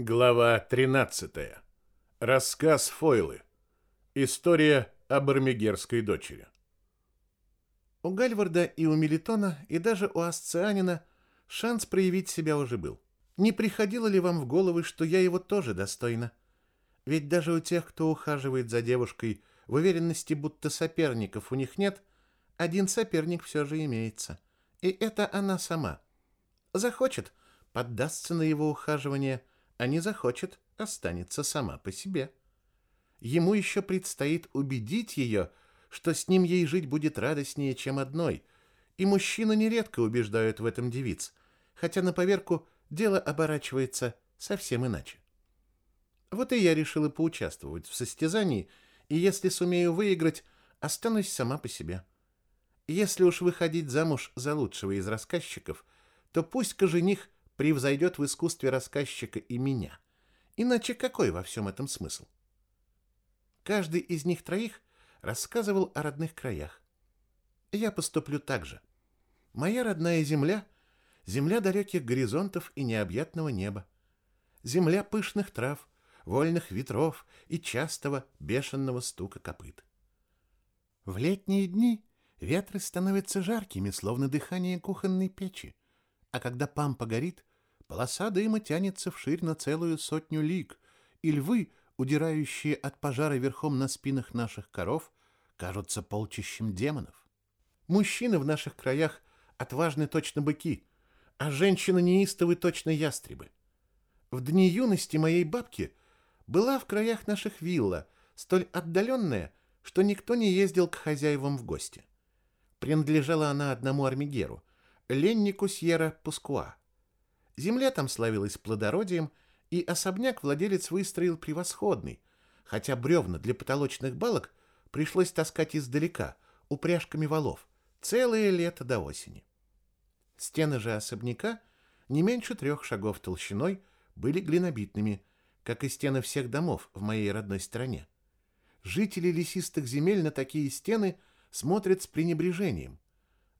Глава 13. Рассказ Фойлы. История об армигерской дочери. У Гальварда и у Мелитона, и даже у Асцианина шанс проявить себя уже был. Не приходило ли вам в голову, что я его тоже достойна? Ведь даже у тех, кто ухаживает за девушкой в уверенности, будто соперников у них нет, один соперник все же имеется. И это она сама. Захочет, поддастся на его ухаживание – а не захочет, останется сама по себе. Ему еще предстоит убедить ее, что с ним ей жить будет радостнее, чем одной, и мужчины нередко убеждают в этом девиц, хотя на поверку дело оборачивается совсем иначе. Вот и я решила поучаствовать в состязании, и если сумею выиграть, останусь сама по себе. Если уж выходить замуж за лучшего из рассказчиков, то пусть-ка жених превзойдет в искусстве рассказчика и меня. Иначе какой во всем этом смысл? Каждый из них троих рассказывал о родных краях. Я поступлю так же. Моя родная земля — земля далеких горизонтов и необъятного неба. Земля пышных трав, вольных ветров и частого бешеного стука копыт. В летние дни ветры становятся жаркими, словно дыхание кухонной печи, а когда пампа горит, Полоса дыма тянется вширь на целую сотню лиг, и львы, удирающие от пожара верхом на спинах наших коров, кажутся полчищем демонов. Мужчины в наших краях отважны точно быки, а женщины неистовы точно ястребы. В дни юности моей бабки была в краях наших вилла, столь отдаленная, что никто не ездил к хозяевам в гости. Принадлежала она одному армигеру, Леннику Сьерра Пускуа. Земля там славилась плодородием, и особняк владелец выстроил превосходный, хотя бревна для потолочных балок пришлось таскать издалека, упряжками валов, целое лето до осени. Стены же особняка, не меньше трех шагов толщиной, были глинобитными, как и стены всех домов в моей родной стране. Жители лесистых земель на такие стены смотрят с пренебрежением.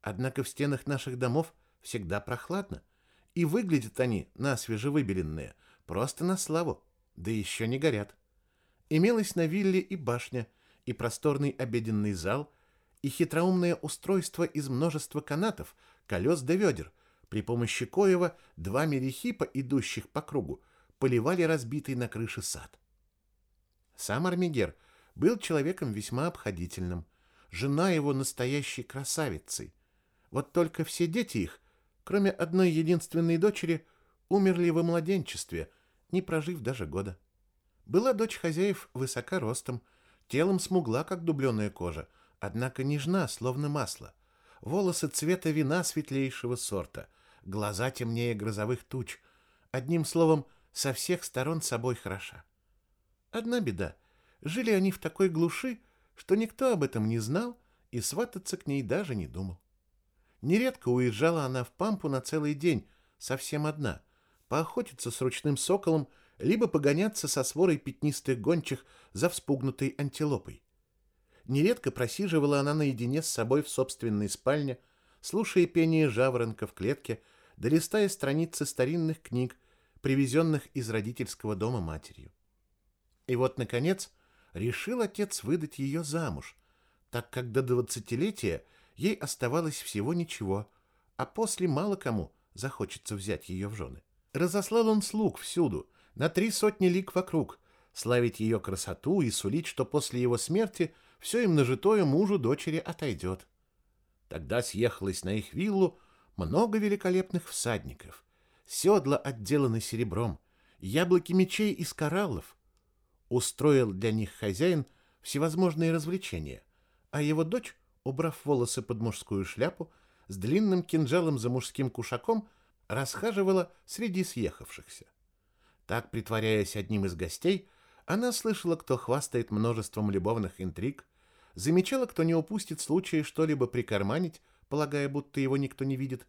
Однако в стенах наших домов всегда прохладно, и выглядят они, на свежевыбеленные, просто на славу, да еще не горят. Имелась на вилле и башня, и просторный обеденный зал, и хитроумное устройство из множества канатов, колес да ведер, при помощи коего два мерехипа, идущих по кругу, поливали разбитый на крыше сад. Сам Армигер был человеком весьма обходительным, жена его настоящей красавицей. Вот только все дети их кроме одной единственной дочери, умерли во младенчестве, не прожив даже года. Была дочь хозяев высока ростом, телом смугла, как дубленая кожа, однако нежна, словно масло. Волосы цвета вина светлейшего сорта, глаза темнее грозовых туч. Одним словом, со всех сторон собой хороша. Одна беда. Жили они в такой глуши, что никто об этом не знал и свататься к ней даже не думал. Нередко уезжала она в Пампу на целый день, совсем одна, поохотиться с ручным соколом, либо погоняться со сворой пятнистых гончих за вспугнутой антилопой. Нередко просиживала она наедине с собой в собственной спальне, слушая пение жаворонка в клетке, да листая страницы старинных книг, привезенных из родительского дома матерью. И вот, наконец, решил отец выдать ее замуж, так как до двадцатилетия – Ей оставалось всего ничего, а после мало кому захочется взять ее в жены. Разослал он слуг всюду, на три сотни лик вокруг, славить ее красоту и сулить, что после его смерти все им нажитое мужу дочери отойдет. Тогда съехалось на их виллу много великолепных всадников. Седла отделаны серебром, яблоки мечей из кораллов. Устроил для них хозяин всевозможные развлечения, а его дочь убрав волосы под мужскую шляпу, с длинным кинжалом за мужским кушаком, расхаживала среди съехавшихся. Так, притворяясь одним из гостей, она слышала, кто хвастает множеством любовных интриг, замечала, кто не упустит случая что-либо прикарманить, полагая, будто его никто не видит,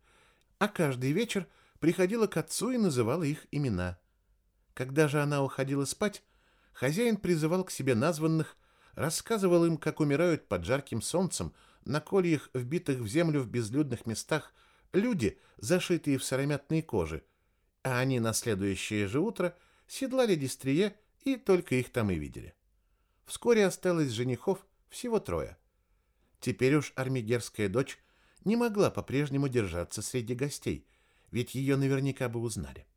а каждый вечер приходила к отцу и называла их имена. Когда же она уходила спать, хозяин призывал к себе названных, рассказывал им, как умирают под жарким солнцем на кольях, вбитых в землю в безлюдных местах, люди, зашитые в сыромятные кожи, а они на следующее же утро седлали Дистрие и только их там и видели. Вскоре осталось женихов всего трое. Теперь уж армигерская дочь не могла по-прежнему держаться среди гостей, ведь ее наверняка бы узнали.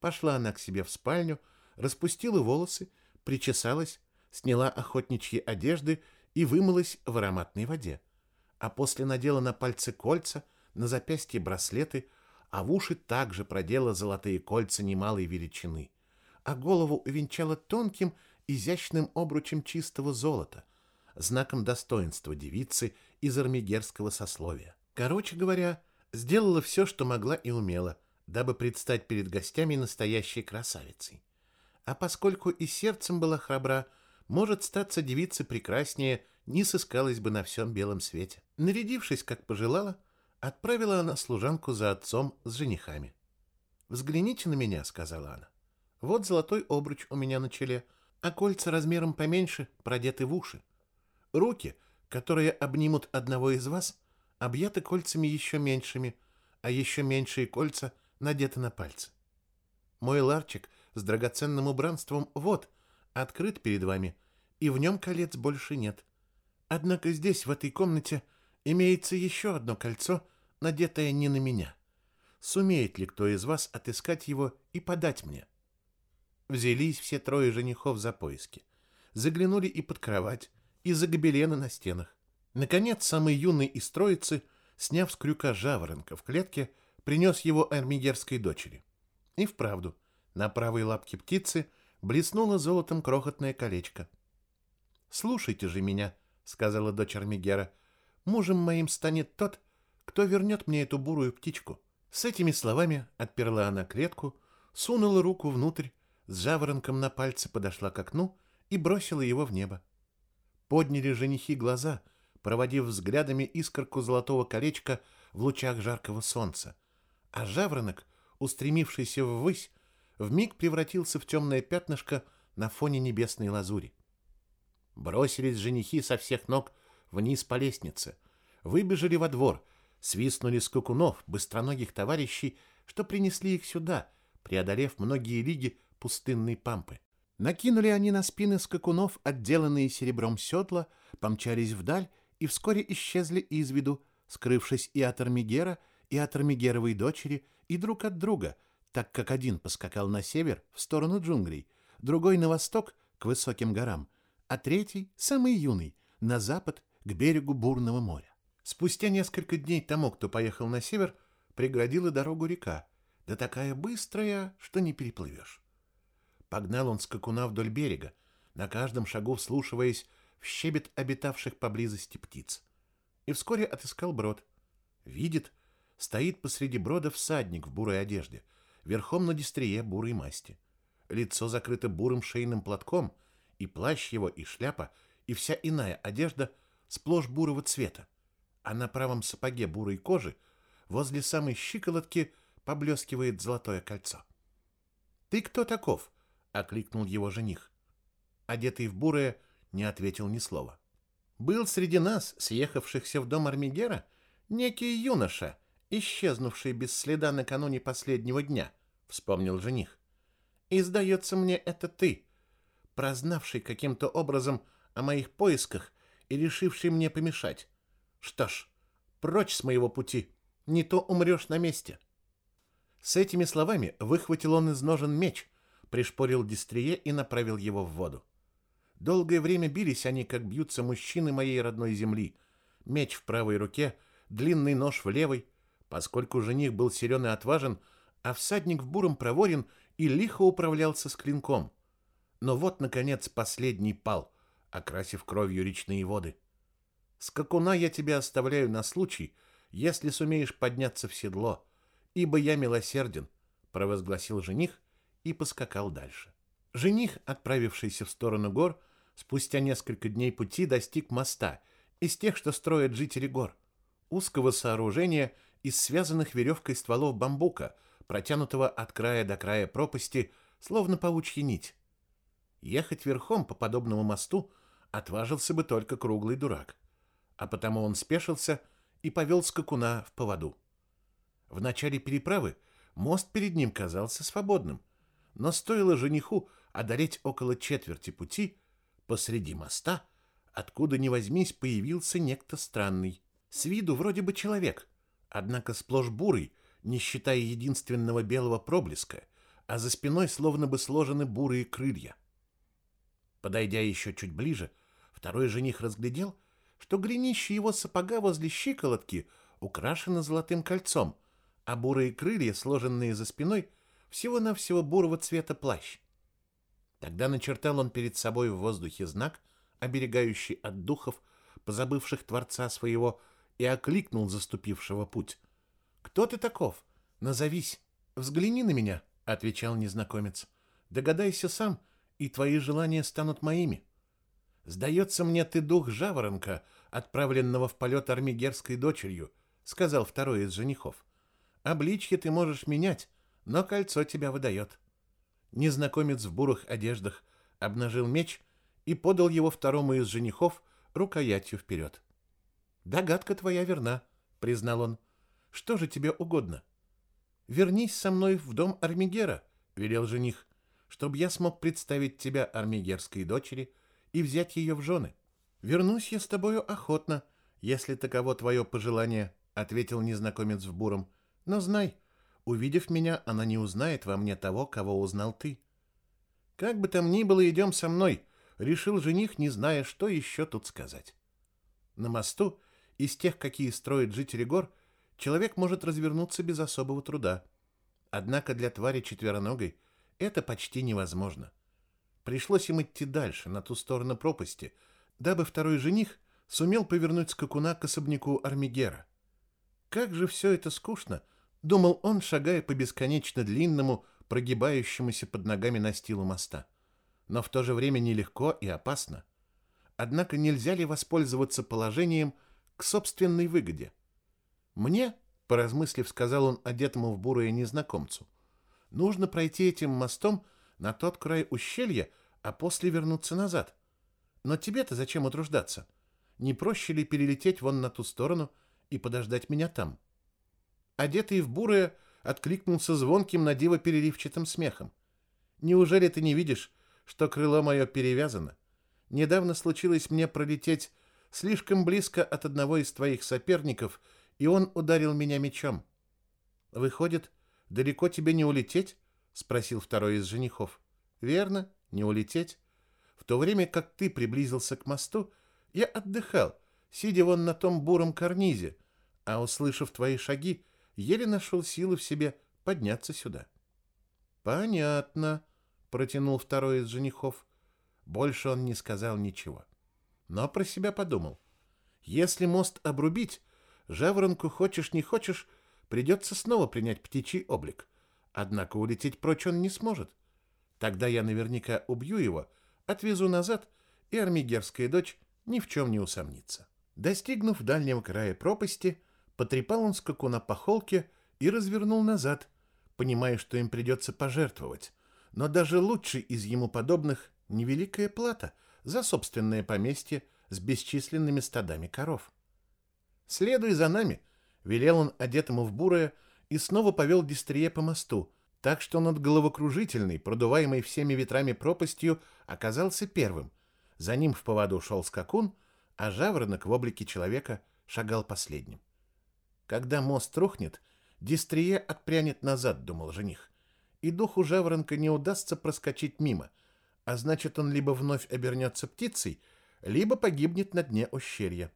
Пошла она к себе в спальню, распустила волосы, причесалась, сняла охотничьи одежды и вымылась в ароматной воде. А после надела на пальцы кольца, на запястье браслеты, а в уши также продела золотые кольца немалой величины, а голову увенчала тонким, изящным обручем чистого золота, знаком достоинства девицы из армигерского сословия. Короче говоря, сделала все, что могла и умела, дабы предстать перед гостями настоящей красавицей. А поскольку и сердцем была храбра, может статься девица прекраснее, не сыскалась бы на всем белом свете. Нарядившись, как пожелала, отправила она служанку за отцом с женихами. «Взгляните на меня», — сказала она. «Вот золотой обруч у меня на челе, а кольца размером поменьше продеты в уши. Руки, которые обнимут одного из вас, объяты кольцами еще меньшими, а еще меньшие кольца надеты на пальцы. Мой ларчик с драгоценным убранством вот, открыт перед вами, и в нем колец больше нет. Однако здесь, в этой комнате, имеется еще одно кольцо, надетое не на меня. Сумеет ли кто из вас отыскать его и подать мне? Взялись все трое женихов за поиски. Заглянули и под кровать, и за гобелены на стенах. Наконец, самый юный из троицы, сняв с крюка жаворонка в клетке, принес его армигерской дочери. И вправду, на правой лапке птицы блеснуло золотом крохотное колечко. «Слушайте же меня», — сказала дочь Армигера, — «мужем моим станет тот, кто вернет мне эту бурую птичку». С этими словами отперла она клетку, сунула руку внутрь, с жаворонком на пальце подошла к окну и бросила его в небо. Подняли женихи глаза, проводив взглядами искорку золотого колечка в лучах жаркого солнца, а жаворонок, устремившийся ввысь, вмиг превратился в темное пятнышко на фоне небесной лазури. Бросились женихи со всех ног вниз по лестнице, выбежали во двор, свистнули скакунов, быстроногих товарищей, что принесли их сюда, преодолев многие лиги пустынной пампы. Накинули они на спины скакунов, отделанные серебром седла, помчались вдаль и вскоре исчезли из виду, скрывшись и от Армигера, и от Армигеровой дочери, и друг от друга, так как один поскакал на север, в сторону джунглей, другой на восток, к высоким горам, а третий, самый юный, на запад, к берегу бурного моря. Спустя несколько дней тому, кто поехал на север, преградила дорогу река, да такая быстрая, что не переплывешь. Погнал он скакуна вдоль берега, на каждом шагу вслушиваясь в щебет обитавших поблизости птиц. И вскоре отыскал брод. Видит, стоит посреди брода всадник в бурой одежде, верхом на дистрие бурой масти. Лицо закрыто бурым шейным платком, и плащ его, и шляпа, и вся иная одежда сплошь бурого цвета, а на правом сапоге бурой кожи возле самой щиколотки поблескивает золотое кольцо. «Ты кто таков?» — окликнул его жених. Одетый в бурое, не ответил ни слова. «Был среди нас, съехавшихся в дом Армигера, некий юноша, исчезнувший без следа накануне последнего дня», — вспомнил жених. «И, сдается мне, это ты, прознавший каким-то образом о моих поисках и решивший мне помешать. Что ж, прочь с моего пути, не то умрешь на месте». С этими словами выхватил он из ножен меч — пришпорил Дистрие и направил его в воду. Долгое время бились они, как бьются мужчины моей родной земли. Меч в правой руке, длинный нож в левой, поскольку жених был силен и отважен, а всадник в буром проворен и лихо управлялся с клинком. Но вот, наконец, последний пал, окрасив кровью речные воды. Скакуна я тебя оставляю на случай, если сумеешь подняться в седло, ибо я милосерден, провозгласил жених и поскакал дальше. Жених, отправившийся в сторону гор, спустя несколько дней пути достиг моста, из тех, что строят жители гор, узкого сооружения из связанных веревкой стволов бамбука, протянутого от края до края пропасти, словно паучья нить. Ехать верхом по подобному мосту отважился бы только круглый дурак, а потому он спешился и повел скакуна в поводу. В начале переправы мост перед ним казался свободным, Но стоило жениху одолеть около четверти пути, посреди моста, откуда ни возьмись, появился некто странный. С виду вроде бы человек, однако сплошь бурый, не считая единственного белого проблеска, а за спиной словно бы сложены бурые крылья. Подойдя еще чуть ближе, второй жених разглядел, что гренище его сапога возле щиколотки украшено золотым кольцом, а бурые крылья, сложенные за спиной, всего-навсего бурого цвета плащ. Тогда начертал он перед собой в воздухе знак, оберегающий от духов, позабывших Творца своего, и окликнул заступившего путь. «Кто ты таков? Назовись. Взгляни на меня», — отвечал незнакомец. «Догадайся сам, и твои желания станут моими. Сдается мне, ты дух жаворонка, отправленного в полет армигерской дочерью», — сказал второй из женихов. «Обличье ты можешь менять, но кольцо тебя выдает». Незнакомец в бурых одеждах обнажил меч и подал его второму из женихов рукоятью вперед. «Догадка твоя верна», — признал он. «Что же тебе угодно?» «Вернись со мной в дом Армигера», — велел жених, «чтобы я смог представить тебя армигерской дочери и взять ее в жены. Вернусь я с тобою охотно, если таково твое пожелание», — ответил незнакомец в буром. «Но знай, — Увидев меня, она не узнает во мне того, кого узнал ты. Как бы там ни было, идем со мной, решил жених, не зная, что еще тут сказать. На мосту, из тех, какие строят жители гор, человек может развернуться без особого труда. Однако для твари четвероногой это почти невозможно. Пришлось им идти дальше, на ту сторону пропасти, дабы второй жених сумел повернуть скакуна к особняку Армигера. Как же все это скучно — Думал он, шагая по бесконечно длинному, прогибающемуся под ногами настилу моста. Но в то же время нелегко и опасно. Однако нельзя ли воспользоваться положением к собственной выгоде? Мне, поразмыслив, сказал он одетому в бурое незнакомцу, нужно пройти этим мостом на тот край ущелья, а после вернуться назад. Но тебе-то зачем утруждаться? Не проще ли перелететь вон на ту сторону и подождать меня там? — одетый в бурое, откликнулся звонким на диво переливчатым смехом. «Неужели ты не видишь, что крыло мое перевязано? Недавно случилось мне пролететь слишком близко от одного из твоих соперников, и он ударил меня мечом». «Выходит, далеко тебе не улететь?» — спросил второй из женихов. «Верно, не улететь. В то время как ты приблизился к мосту, я отдыхал, сидя вон на том буром карнизе, а, услышав твои шаги, еле нашел силы в себе подняться сюда. «Понятно», — протянул второй из женихов. Больше он не сказал ничего. Но про себя подумал. «Если мост обрубить, жаворонку хочешь не хочешь, придется снова принять птичий облик. Однако улететь прочь он не сможет. Тогда я наверняка убью его, отвезу назад, и армигерская дочь ни в чем не усомнится». Достигнув дальнего края пропасти, Потрепал он скакуна по холке и развернул назад, понимая, что им придется пожертвовать. Но даже лучший из ему подобных — невеликая плата за собственное поместье с бесчисленными стадами коров. «Следуй за нами», — велел он одетому в бурое и снова повел Дистрие по мосту, так что над головокружительной, продуваемой всеми ветрами пропастью, оказался первым. За ним в поводу шел скакун, а жаворонок в облике человека шагал последним. Когда мост рухнет, Дистрие отпрянет назад, думал жених. И духу жаворонка не удастся проскочить мимо, а значит, он либо вновь обернется птицей, либо погибнет на дне ущелья.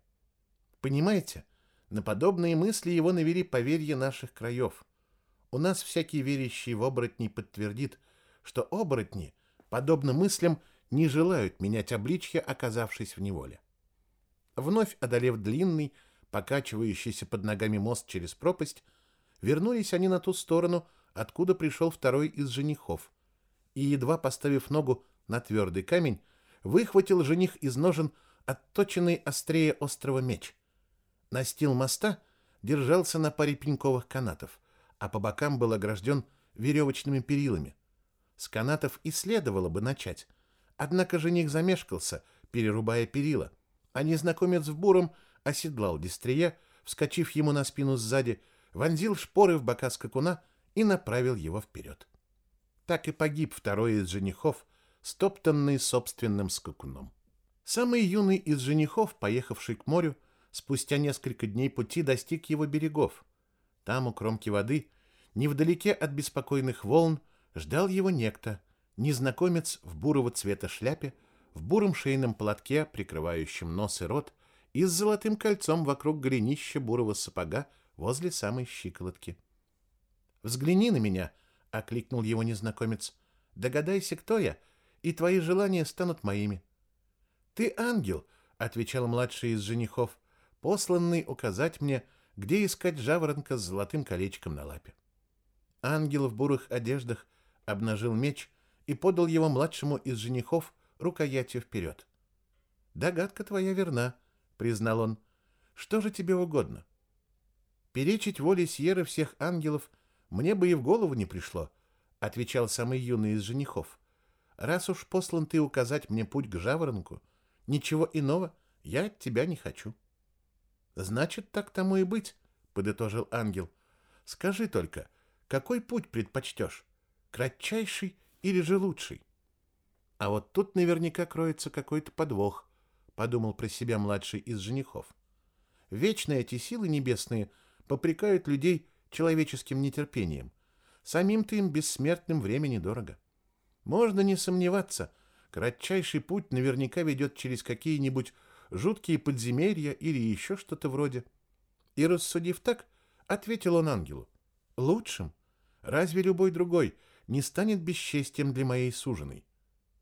Понимаете, на подобные мысли его навели поверья наших краев. У нас всякий верящий в оборотней подтвердит, что оборотни, подобно мыслям, не желают менять обличье, оказавшись в неволе. Вновь одолев длинный, покачивающийся под ногами мост через пропасть, вернулись они на ту сторону, откуда пришел второй из женихов. И, едва поставив ногу на твердый камень, выхватил жених из ножен отточенный острее острого меч. Настил моста держался на паре пеньковых канатов, а по бокам был огражден веревочными перилами. С канатов и следовало бы начать, однако жених замешкался, перерубая перила, а незнакомец в буром оседлал Дистрия, вскочив ему на спину сзади, вонзил шпоры в бока скакуна и направил его вперед. так и погиб второй из женихов, стоптанный собственным скакуном. Самый юный из женихов, поехавший к морю, спустя несколько дней пути достиг его берегов. Там, у кромки воды, невдалеке от беспокойных волн, ждал его некто, незнакомец в бурого цвета шляпе, в буром шейном платке, прикрывающем нос и рот, и с золотым кольцом вокруг голенища бурого сапога возле самой щиколотки. «Взгляни на меня!» — окликнул его незнакомец. «Догадайся, кто я, и твои желания станут моими». «Ты ангел», — отвечал младший из женихов, посланный указать мне, где искать жаворонка с золотым колечком на лапе. Ангел в бурых одеждах обнажил меч и подал его младшему из женихов рукоятью вперед. «Догадка твоя верна», — признал он. «Что же тебе угодно?» «Перечить воле Сьеры всех ангелов мне бы и в голову не пришло», — отвечал самый юный из женихов. «Раз уж послан ты указать мне путь к жаворонку, ничего иного я от тебя не хочу». «Значит, так тому и быть», — подытожил ангел. «Скажи только, какой путь предпочтешь? Кратчайший или же лучший?» А вот тут наверняка кроется какой-то подвох, подумал про себя младший из женихов. Вечно эти силы небесные попрекают людей человеческим нетерпением. Самим-то им бессмертным времени дорого. Можно не сомневаться, кратчайший путь наверняка ведет через какие-нибудь жуткие подземелья или еще что-то вроде. И рассудив так, ответил он ангелу. Лучшим? Разве любой другой не станет бесчестием для моей суженой?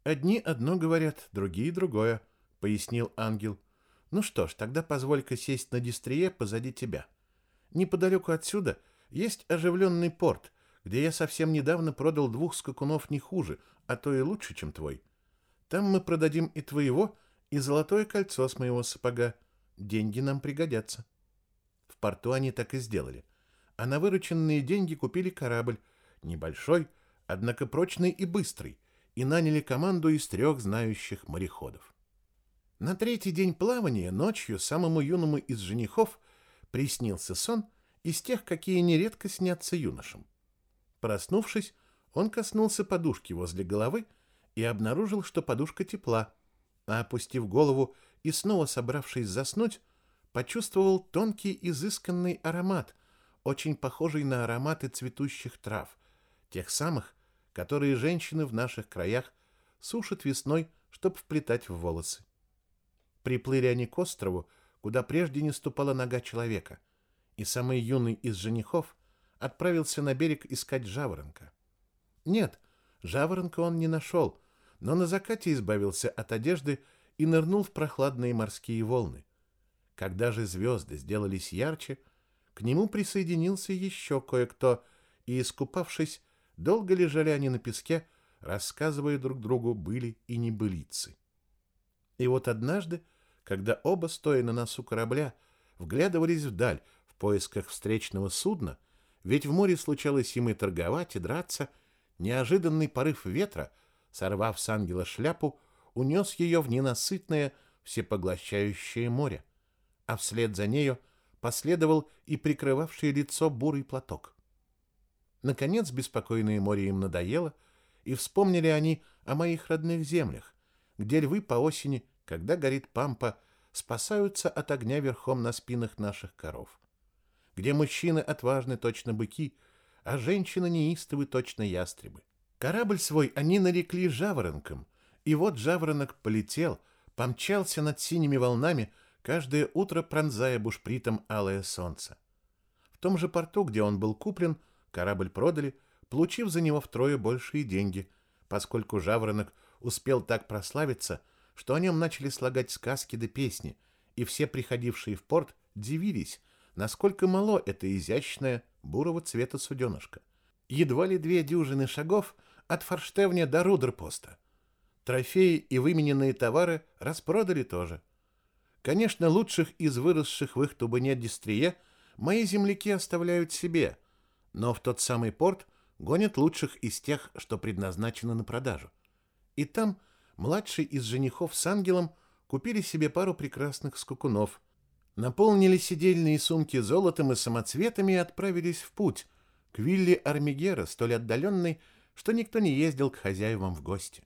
Одни одно говорят, другие другое, пояснил ангел. Ну что ж, тогда позволь-ка сесть на дистрие позади тебя. Неподалеку отсюда есть оживленный порт, где я совсем недавно продал двух скакунов не хуже, а то и лучше, чем твой. Там мы продадим и твоего, и золотое кольцо с моего сапога. Деньги нам пригодятся. В порту они так и сделали. А на вырученные деньги купили корабль, небольшой, однако прочный и быстрый, и наняли команду из трех знающих мореходов. На третий день плавания ночью самому юному из женихов приснился сон из тех, какие нередко снятся юношам. Проснувшись, он коснулся подушки возле головы и обнаружил, что подушка тепла, а опустив голову и снова собравшись заснуть, почувствовал тонкий изысканный аромат, очень похожий на ароматы цветущих трав, тех самых, которые женщины в наших краях сушат весной, чтобы вплетать в волосы. Приплыли они к острову, куда прежде не ступала нога человека, и самый юный из женихов отправился на берег искать жаворонка. Нет, жаворонка он не нашел, но на закате избавился от одежды и нырнул в прохладные морские волны. Когда же звезды сделались ярче, к нему присоединился еще кое-кто, и, искупавшись, Долго лежали они на песке, рассказывая друг другу были и небылицы. И вот однажды, когда оба, стоя на носу корабля, вглядывались вдаль в поисках встречного судна, ведь в море случалось им и торговать, и драться, неожиданный порыв ветра, сорвав с ангела шляпу, унес ее в ненасытное, всепоглощающее море, а вслед за нею последовал и прикрывавший лицо бурый платок. Наконец, беспокойное море им надоело, и вспомнили они о моих родных землях, где львы по осени, когда горит пампа, спасаются от огня верхом на спинах наших коров, где мужчины отважны точно быки, а женщины неистовы точно ястребы. Корабль свой они нарекли жаворонком, и вот жаворонок полетел, помчался над синими волнами, каждое утро пронзая бушпритом алое солнце. В том же порту, где он был куплен, Корабль продали, получив за него втрое большие деньги, поскольку жаворонок успел так прославиться, что о нем начали слагать сказки да песни, и все приходившие в порт дивились, насколько мало это изящное бурого цвета суденышко. Едва ли две дюжины шагов от форштевня до рудерпоста. Трофеи и вымененные товары распродали тоже. Конечно, лучших из выросших в их тубане дистрие мои земляки оставляют себе – но в тот самый порт гонят лучших из тех, что предназначены на продажу. И там младший из женихов с ангелом купили себе пару прекрасных скакунов, наполнили сидельные сумки золотом и самоцветами и отправились в путь к вилле Армигера, столь отдаленной, что никто не ездил к хозяевам в гости.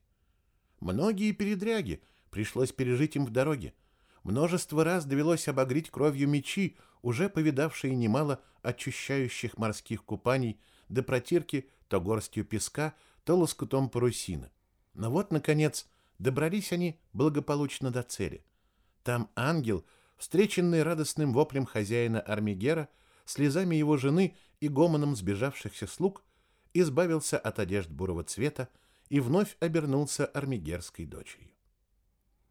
Многие передряги пришлось пережить им в дороге. Множество раз довелось обогреть кровью мечи, уже повидавшие немало очищающих морских купаний, до протирки то горстью песка, то лоскутом парусина. Но вот, наконец, добрались они благополучно до цели. Там ангел, встреченный радостным воплем хозяина Армигера, слезами его жены и гомоном сбежавшихся слуг, избавился от одежд бурого цвета и вновь обернулся армигерской дочерью.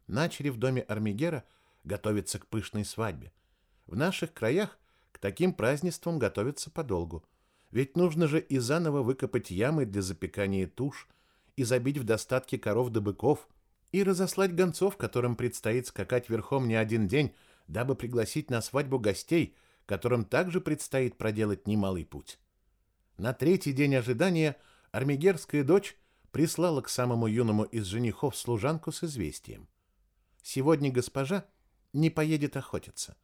Начали в доме Армигера готовиться к пышной свадьбе. В наших краях к таким празднествам готовятся подолгу. Ведь нужно же и заново выкопать ямы для запекания туш, и забить в достатке коров да быков, и разослать гонцов, которым предстоит скакать верхом не один день, дабы пригласить на свадьбу гостей, которым также предстоит проделать немалый путь. На третий день ожидания армигерская дочь прислала к самому юному из женихов служанку с известием. Сегодня госпожа не поедет охотиться.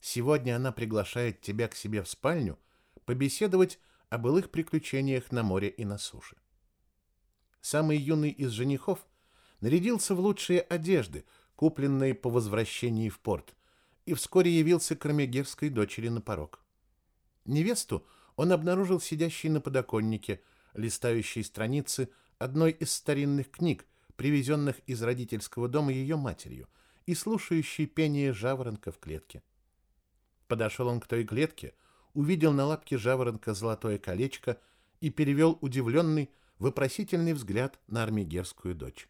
Сегодня она приглашает тебя к себе в спальню побеседовать о былых приключениях на море и на суше. Самый юный из женихов нарядился в лучшие одежды, купленные по возвращении в порт, и вскоре явился к Рамегерской дочери на порог. Невесту он обнаружил сидящей на подоконнике, листающей страницы одной из старинных книг, привезенных из родительского дома ее матерью, и слушающий пение жаворонка в клетке. Подошел он к той клетке, увидел на лапке жаворонка золотое колечко и перевел удивленный, вопросительный взгляд на армигерскую дочь.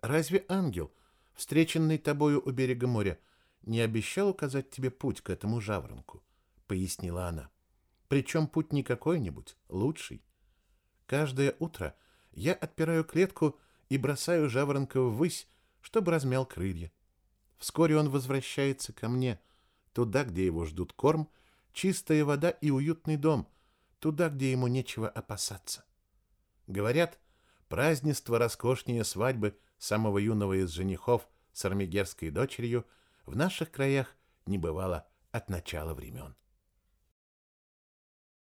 «Разве ангел, встреченный тобою у берега моря, не обещал указать тебе путь к этому жаворонку?» — пояснила она. «Причем путь не какой-нибудь, лучший. Каждое утро я отпираю клетку и бросаю жаворонка ввысь, чтобы размял крылья. Вскоре он возвращается ко мне, туда, где его ждут корм, чистая вода и уютный дом, туда, где ему нечего опасаться. Говорят, празднество роскошнее свадьбы самого юного из женихов с армигерской дочерью в наших краях не бывало от начала времен.